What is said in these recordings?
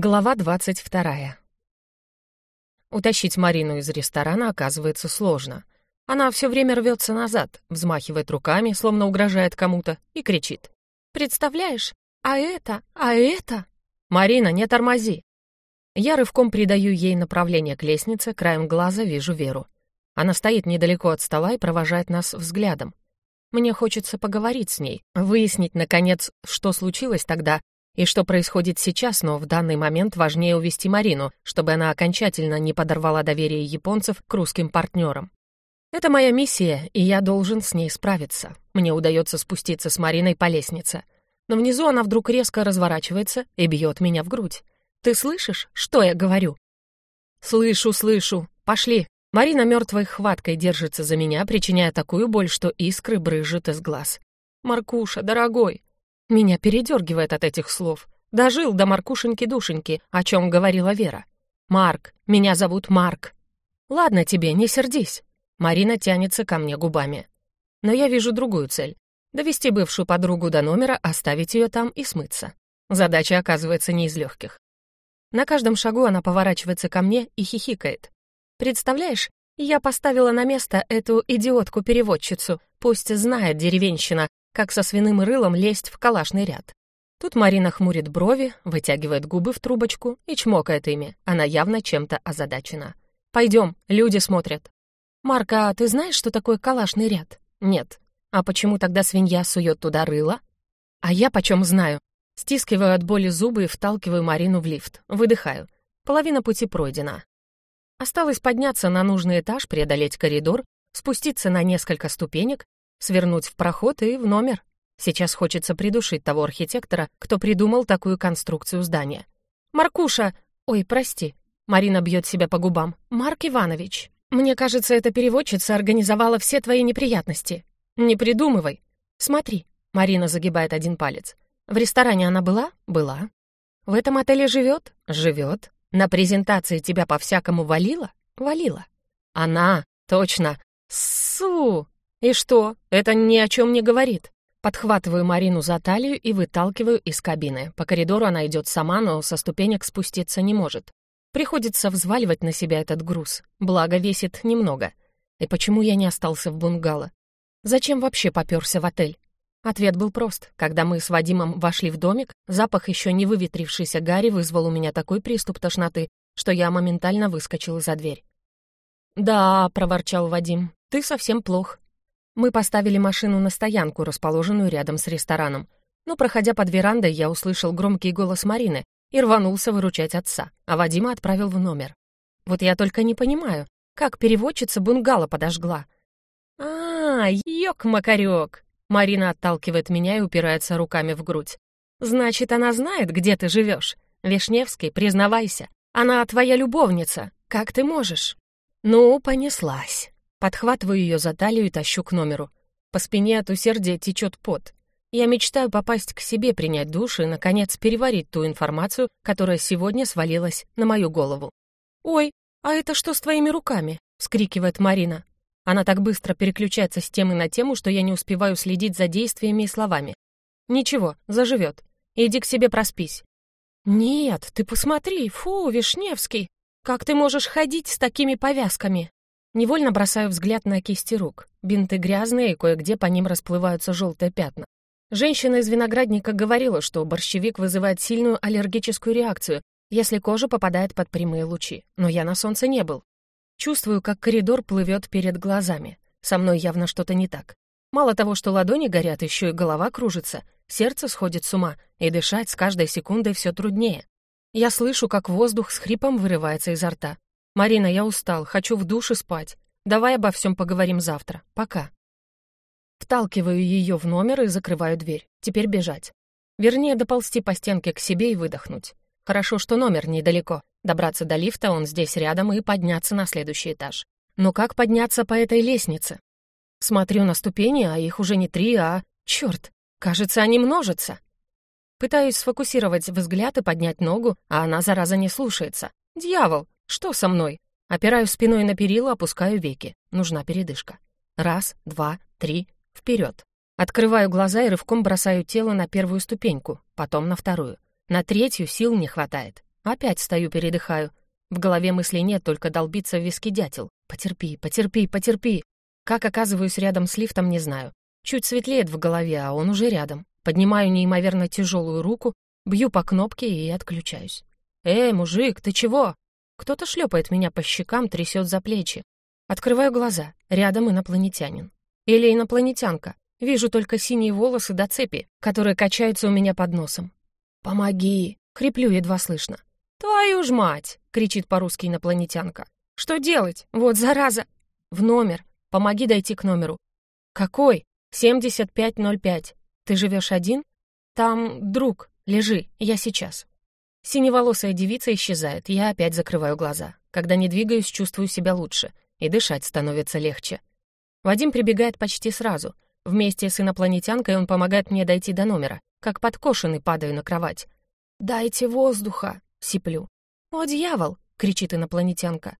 Глава двадцать вторая. Утащить Марину из ресторана оказывается сложно. Она все время рвется назад, взмахивает руками, словно угрожает кому-то, и кричит. «Представляешь? А это? А это?» «Марина, не тормози!» Я рывком придаю ей направление к лестнице, краем глаза вижу Веру. Она стоит недалеко от стола и провожает нас взглядом. Мне хочется поговорить с ней, выяснить, наконец, что случилось тогда и что происходит сейчас, но в данный момент важнее увести Марину, чтобы она окончательно не подорвала доверие японцев к русским партнерам. Это моя миссия, и я должен с ней справиться. Мне удается спуститься с Мариной по лестнице. Но внизу она вдруг резко разворачивается и бьет меня в грудь. «Ты слышишь, что я говорю?» «Слышу, слышу. Пошли». Марина мертвой хваткой держится за меня, причиняя такую боль, что искры брызжут из глаз. «Маркуша, дорогой, меня передергивает от этих слов. Дожил до Маркушеньки-душеньки, о чем говорила Вера. «Марк, меня зовут Марк». «Ладно тебе, не сердись». Марина тянется ко мне губами. Но я вижу другую цель. Довести бывшую подругу до номера, оставить ее там и смыться. Задача оказывается не из легких. На каждом шагу она поворачивается ко мне и хихикает. «Представляешь, я поставила на место эту идиотку-переводчицу. Пусть знает деревенщина, как со свиным рылом лезть в калашный ряд. Тут Марина хмурит брови, вытягивает губы в трубочку и чмокает ими. Она явно чем-то озадачена. «Пойдем, люди смотрят». «Марка, а ты знаешь, что такое калашный ряд?» «Нет». «А почему тогда свинья сует туда рыло?» «А я почем знаю?» Стискиваю от боли зубы и вталкиваю Марину в лифт. Выдыхаю. Половина пути пройдена. Осталось подняться на нужный этаж, преодолеть коридор, спуститься на несколько ступенек Свернуть в проход и в номер. Сейчас хочется придушить того архитектора, кто придумал такую конструкцию здания. «Маркуша!» «Ой, прости». Марина бьет себя по губам. «Марк Иванович, мне кажется, эта переводчица организовала все твои неприятности. Не придумывай. Смотри». Марина загибает один палец. «В ресторане она была? Была. В этом отеле живет? Живет. На презентации тебя по-всякому валила? Валила. Она, точно. Су! «И что? Это ни о чем не говорит». Подхватываю Марину за талию и выталкиваю из кабины. По коридору она идет сама, но со ступенек спуститься не может. Приходится взваливать на себя этот груз, благо весит немного. И почему я не остался в бунгало? Зачем вообще попёрся в отель? Ответ был прост. Когда мы с Вадимом вошли в домик, запах еще не выветрившейся Гарри вызвал у меня такой приступ тошноты, что я моментально выскочил за дверь. «Да», — проворчал Вадим, — «ты совсем плох. Мы поставили машину на стоянку, расположенную рядом с рестораном. Но, проходя под верандой, я услышал громкий голос Марины и рванулся выручать отца, а Вадима отправил в номер. Вот я только не понимаю, как переводчица бунгало подожгла. а, ёк-макарёк!» Марина отталкивает меня и упирается руками в грудь. «Значит, она знает, где ты живешь. Вишневский, признавайся. Она твоя любовница. Как ты можешь?» «Ну, понеслась». Подхватываю ее за талию и тащу к номеру. По спине от усердия течет пот. Я мечтаю попасть к себе, принять душ и, наконец, переварить ту информацию, которая сегодня свалилась на мою голову. «Ой, а это что с твоими руками?» — вскрикивает Марина. Она так быстро переключается с темы на тему, что я не успеваю следить за действиями и словами. «Ничего, заживет. Иди к себе проспись». «Нет, ты посмотри, фу, Вишневский, как ты можешь ходить с такими повязками?» Невольно бросаю взгляд на кисти рук. Бинты грязные, и кое-где по ним расплываются желтые пятна. Женщина из виноградника говорила, что борщевик вызывает сильную аллергическую реакцию, если кожа попадает под прямые лучи. Но я на солнце не был. Чувствую, как коридор плывет перед глазами. Со мной явно что-то не так. Мало того, что ладони горят, еще и голова кружится, сердце сходит с ума, и дышать с каждой секундой все труднее. Я слышу, как воздух с хрипом вырывается изо рта. «Марина, я устал, хочу в душе спать. Давай обо всем поговорим завтра. Пока». Вталкиваю ее в номер и закрываю дверь. Теперь бежать. Вернее, доползти по стенке к себе и выдохнуть. Хорошо, что номер недалеко. Добраться до лифта, он здесь рядом, и подняться на следующий этаж. Но как подняться по этой лестнице? Смотрю на ступени, а их уже не три, а... Черт, кажется, они множатся. Пытаюсь сфокусировать взгляд и поднять ногу, а она, зараза, не слушается. Дьявол, что со мной? Опираюсь спиной на перила, опускаю веки. Нужна передышка. Раз, два, три, вперед. Открываю глаза и рывком бросаю тело на первую ступеньку, потом на вторую. На третью сил не хватает. Опять стою, передыхаю. В голове мыслей нет, только долбиться в виски дятел. Потерпи, потерпи, потерпи. Как оказываюсь рядом с лифтом, не знаю. Чуть светлеет в голове, а он уже рядом. Поднимаю неимоверно тяжелую руку, бью по кнопке и отключаюсь. «Эй, мужик, ты чего?» Кто-то шлепает меня по щекам, трясет за плечи. Открываю глаза. Рядом инопланетянин. Или инопланетянка. Вижу только синие волосы до цепи, которые качаются у меня под носом. «Помоги!» — хриплю едва слышно. «Твою ж мать!» — кричит по-русски инопланетянка. «Что делать? Вот зараза!» «В номер. Помоги дойти к номеру». «Какой?» «7505. Ты живешь один?» «Там друг. Лежи. Я сейчас». Синеволосая девица исчезает, я опять закрываю глаза. Когда не двигаюсь, чувствую себя лучше, и дышать становится легче. Вадим прибегает почти сразу. Вместе с инопланетянкой он помогает мне дойти до номера. Как подкошенный падаю на кровать. «Дайте воздуха!» — сиплю. «О, дьявол!» — кричит инопланетянка.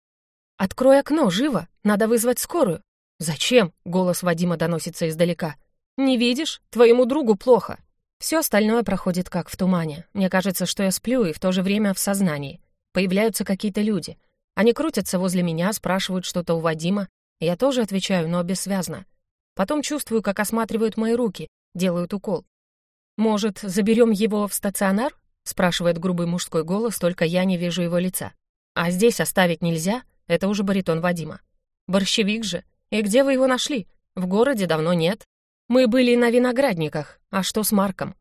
«Открой окно, живо! Надо вызвать скорую!» «Зачем?» — голос Вадима доносится издалека. «Не видишь? Твоему другу плохо. Все остальное проходит как в тумане. Мне кажется, что я сплю и в то же время в сознании. Появляются какие-то люди. Они крутятся возле меня, спрашивают что-то у Вадима. Я тоже отвечаю, но бессвязно. Потом чувствую, как осматривают мои руки, делают укол. «Может, заберем его в стационар?» — спрашивает грубый мужской голос, только я не вижу его лица. «А здесь оставить нельзя?» — это уже баритон Вадима. «Борщевик же. И где вы его нашли? В городе давно нет. Мы были на виноградниках. А что с Марком?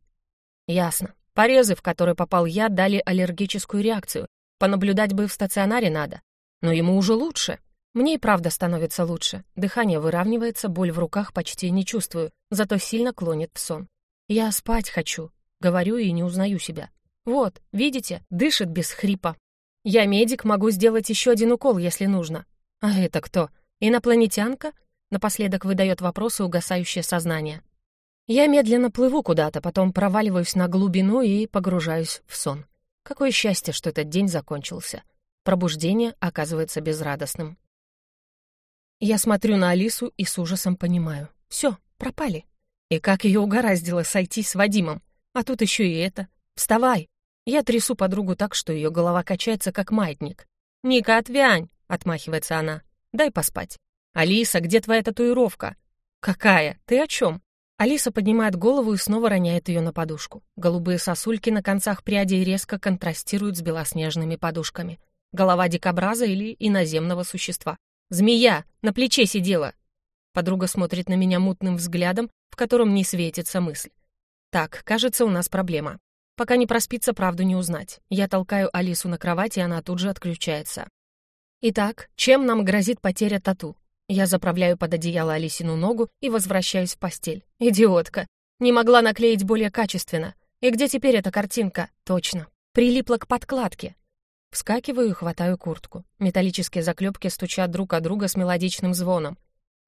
Ясно. Порезы, в которые попал я, дали аллергическую реакцию. Понаблюдать бы в стационаре надо. Но ему уже лучше. Мне и правда становится лучше. Дыхание выравнивается, боль в руках почти не чувствую, зато сильно клонит в сон. Я спать хочу. Говорю и не узнаю себя. Вот, видите, дышит без хрипа. Я медик, могу сделать еще один укол, если нужно. А это кто? Инопланетянка? Напоследок выдает вопрос и угасающее сознание. Я медленно плыву куда-то, потом проваливаюсь на глубину и погружаюсь в сон. Какое счастье, что этот день закончился. Пробуждение оказывается безрадостным. Я смотрю на Алису и с ужасом понимаю. Все, пропали. И как ее угораздило сойти с Вадимом. А тут еще и это. Вставай. Я трясу подругу так, что ее голова качается, как маятник. «Ника, отвянь!» — отмахивается она. «Дай поспать». «Алиса, где твоя татуировка?» «Какая? Ты о чем?» Алиса поднимает голову и снова роняет ее на подушку. Голубые сосульки на концах прядей резко контрастируют с белоснежными подушками. Голова дикобраза или иноземного существа. «Змея! На плече сидела!» Подруга смотрит на меня мутным взглядом, в котором не светится мысль. «Так, кажется, у нас проблема. Пока не проспится, правду не узнать. Я толкаю Алису на кровать, и она тут же отключается. Итак, чем нам грозит потеря тату? Я заправляю под одеяло Алисину ногу и возвращаюсь в постель. Идиотка. Не могла наклеить более качественно. И где теперь эта картинка? Точно. Прилипла к подкладке. Вскакиваю и хватаю куртку. Металлические заклепки стучат друг от друга с мелодичным звоном.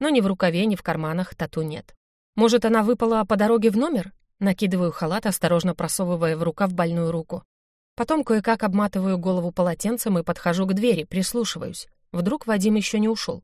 Но ни в рукаве, ни в карманах тату нет. Может, она выпала по дороге в номер? Накидываю халат, осторожно просовывая в рукав больную руку. Потом кое-как обматываю голову полотенцем и подхожу к двери, прислушиваюсь. Вдруг Вадим еще не ушел.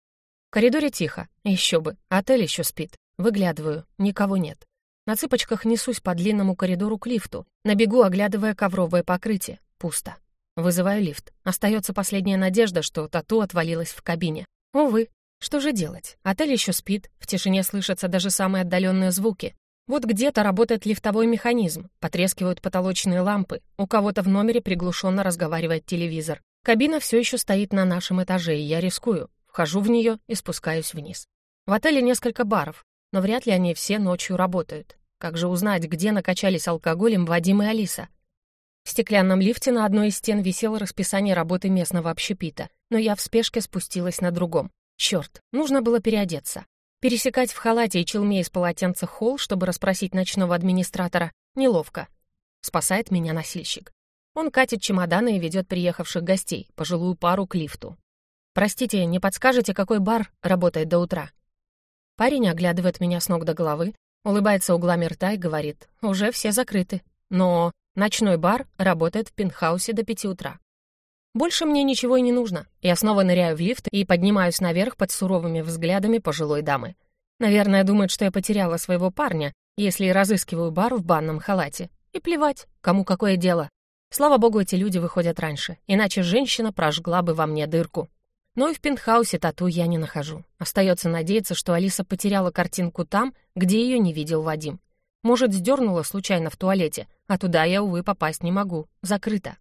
В коридоре тихо. Еще бы. Отель еще спит. Выглядываю. Никого нет. На цыпочках несусь по длинному коридору к лифту. На бегу, оглядывая ковровое покрытие. Пусто. Вызываю лифт. Остается последняя надежда, что тату отвалилась в кабине. Увы. Что же делать? Отель еще спит. В тишине слышатся даже самые отдаленные звуки. Вот где-то работает лифтовой механизм, потрескивают потолочные лампы, у кого-то в номере приглушенно разговаривает телевизор. Кабина все еще стоит на нашем этаже, и я рискую. Вхожу в нее и спускаюсь вниз. В отеле несколько баров, но вряд ли они все ночью работают. Как же узнать, где накачались алкоголем Вадим и Алиса? В стеклянном лифте на одной из стен висело расписание работы местного общепита, но я в спешке спустилась на другом. Черт, нужно было переодеться. Пересекать в халате и челме из полотенца холл, чтобы расспросить ночного администратора, неловко. Спасает меня носильщик. Он катит чемоданы и ведет приехавших гостей, пожилую пару к лифту. «Простите, не подскажете, какой бар работает до утра?» Парень оглядывает меня с ног до головы, улыбается углами рта и говорит, «Уже все закрыты, но ночной бар работает в пентхаусе до пяти утра». Больше мне ничего и не нужно. Я снова ныряю в лифт и поднимаюсь наверх под суровыми взглядами пожилой дамы. Наверное, думает, что я потеряла своего парня, если разыскиваю бар в банном халате. И плевать, кому какое дело. Слава богу, эти люди выходят раньше, иначе женщина прожгла бы во мне дырку. Но и в пентхаусе тату я не нахожу. Остается надеяться, что Алиса потеряла картинку там, где ее не видел Вадим. Может, сдернула случайно в туалете, а туда я, увы, попасть не могу. Закрыто.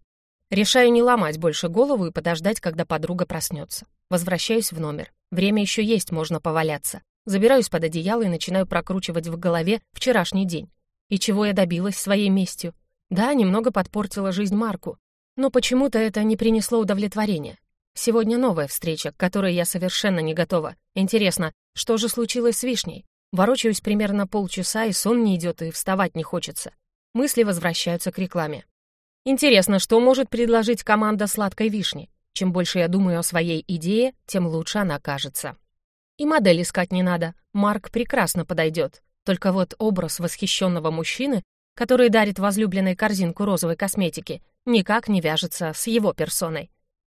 Решаю не ломать больше голову и подождать, когда подруга проснется. Возвращаюсь в номер. Время еще есть, можно поваляться. Забираюсь под одеяло и начинаю прокручивать в голове вчерашний день. И чего я добилась своей местью? Да, немного подпортила жизнь Марку, но почему-то это не принесло удовлетворения. Сегодня новая встреча, к которой я совершенно не готова. Интересно, что же случилось с вишней? Ворочаюсь примерно полчаса, и сон не идет, и вставать не хочется. Мысли возвращаются к рекламе. Интересно, что может предложить команда сладкой вишни? Чем больше я думаю о своей идее, тем лучше она кажется. И модель искать не надо. Марк прекрасно подойдет. Только вот образ восхищенного мужчины, который дарит возлюбленной корзинку розовой косметики, никак не вяжется с его персоной.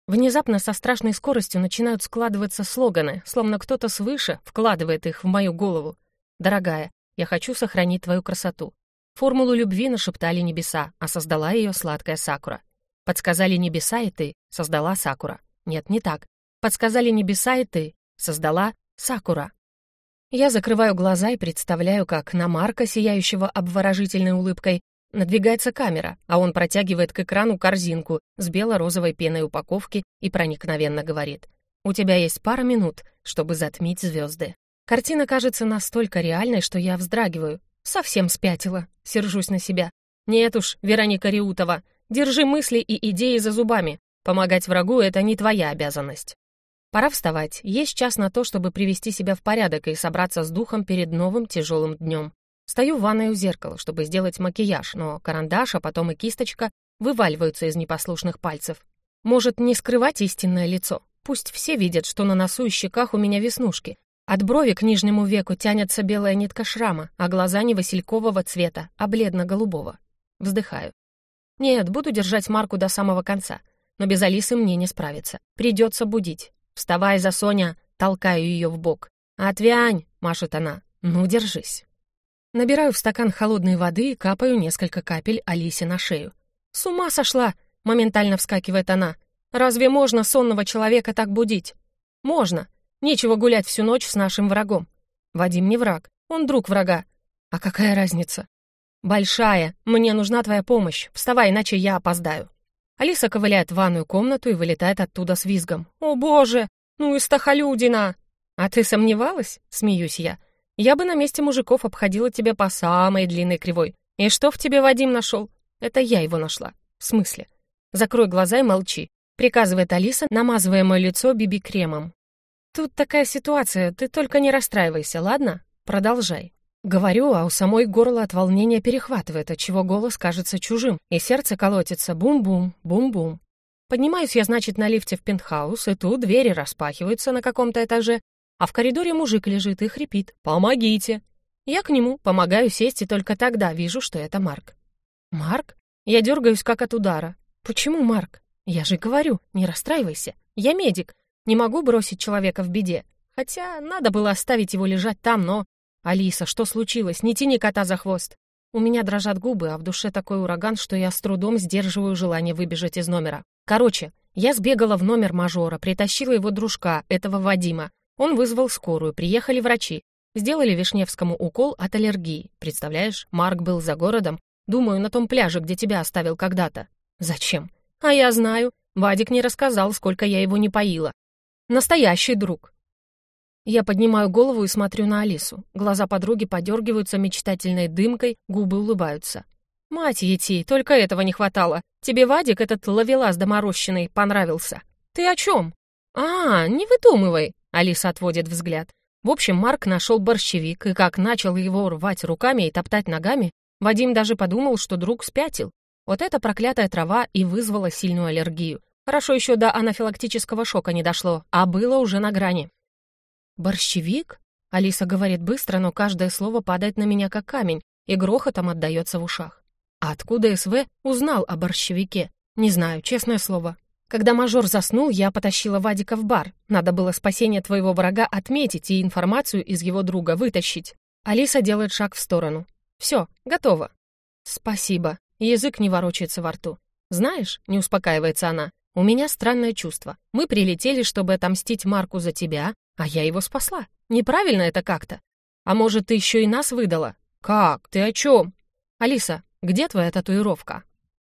Внезапно со страшной скоростью начинают складываться слоганы, словно кто-то свыше вкладывает их в мою голову. «Дорогая, я хочу сохранить твою красоту». Формулу любви нашептали небеса, а создала ее сладкая Сакура. Подсказали небеса, и ты создала Сакура. Нет, не так. Подсказали небеса, и ты создала Сакура. Я закрываю глаза и представляю, как на Марка, сияющего обворожительной улыбкой, Надвигается камера, а он протягивает к экрану корзинку с бело-розовой пеной упаковки и проникновенно говорит. «У тебя есть пара минут, чтобы затмить звезды». Картина кажется настолько реальной, что я вздрагиваю. Совсем спятила. Сержусь на себя. «Нет уж, Вероника Реутова, держи мысли и идеи за зубами. Помогать врагу — это не твоя обязанность». Пора вставать. Есть час на то, чтобы привести себя в порядок и собраться с духом перед новым тяжелым днем. Стою в ванной у зеркала, чтобы сделать макияж, но карандаш, а потом и кисточка вываливаются из непослушных пальцев. Может, не скрывать истинное лицо? Пусть все видят, что на носу и щеках у меня веснушки. От брови к нижнему веку тянется белая нитка шрама, а глаза не василькового цвета, а бледно-голубого. Вздыхаю. Нет, буду держать марку до самого конца. Но без Алисы мне не справиться. Придется будить. «Вставай за Соня!» — толкаю ее в бок. «Отвянь!» — машет она. «Ну, держись!» Набираю в стакан холодной воды и капаю несколько капель Алисе на шею. «С ума сошла!» — моментально вскакивает она. «Разве можно сонного человека так будить?» «Можно. Нечего гулять всю ночь с нашим врагом. Вадим не враг, он друг врага. А какая разница?» «Большая. Мне нужна твоя помощь. Вставай, иначе я опоздаю». Алиса ковыляет в ванную комнату и вылетает оттуда с визгом. «О, боже! Ну и стахалюдина!» «А ты сомневалась?» — смеюсь я. Я бы на месте мужиков обходила тебя по самой длинной кривой. И что в тебе Вадим нашел? Это я его нашла. В смысле? Закрой глаза и молчи. Приказывает Алиса, намазывая мое лицо биби-кремом. Тут такая ситуация, ты только не расстраивайся, ладно? Продолжай. Говорю, а у самой горло от волнения перехватывает, отчего голос кажется чужим, и сердце колотится бум-бум, бум-бум. Поднимаюсь я, значит, на лифте в пентхаус, и тут двери распахиваются на каком-то этаже, а в коридоре мужик лежит и хрипит «Помогите!». Я к нему, помогаю сесть, и только тогда вижу, что это Марк. «Марк?» Я дергаюсь, как от удара. «Почему Марк? Я же говорю, не расстраивайся. Я медик, не могу бросить человека в беде. Хотя надо было оставить его лежать там, но... Алиса, что случилось? Не тяни кота за хвост. У меня дрожат губы, а в душе такой ураган, что я с трудом сдерживаю желание выбежать из номера. Короче, я сбегала в номер мажора, притащила его дружка, этого Вадима. Он вызвал скорую, приехали врачи. Сделали Вишневскому укол от аллергии. Представляешь, Марк был за городом. Думаю, на том пляже, где тебя оставил когда-то. Зачем? А я знаю. Вадик не рассказал, сколько я его не поила. Настоящий друг. Я поднимаю голову и смотрю на Алису. Глаза подруги подергиваются мечтательной дымкой, губы улыбаются. «Мать ети, только этого не хватало. Тебе Вадик, этот ловелас доморощенный, понравился». «Ты о чем?» «А, не выдумывай. Алиса отводит взгляд. В общем, Марк нашел борщевик, и как начал его рвать руками и топтать ногами, Вадим даже подумал, что друг спятил. Вот эта проклятая трава и вызвала сильную аллергию. Хорошо еще до анафилактического шока не дошло, а было уже на грани. «Борщевик?» Алиса говорит быстро, но каждое слово падает на меня как камень и грохотом отдается в ушах. А откуда СВ узнал о борщевике? Не знаю, честное слово. Когда мажор заснул, я потащила Вадика в бар. Надо было спасение твоего врага отметить и информацию из его друга вытащить. Алиса делает шаг в сторону. Все, готово. Спасибо. Язык не ворочается во рту. «Знаешь», — не успокаивается она, — «у меня странное чувство. Мы прилетели, чтобы отомстить Марку за тебя, а я его спасла. Неправильно это как-то. А может, ты еще и нас выдала? Как? Ты о чем? Алиса, где твоя татуировка?»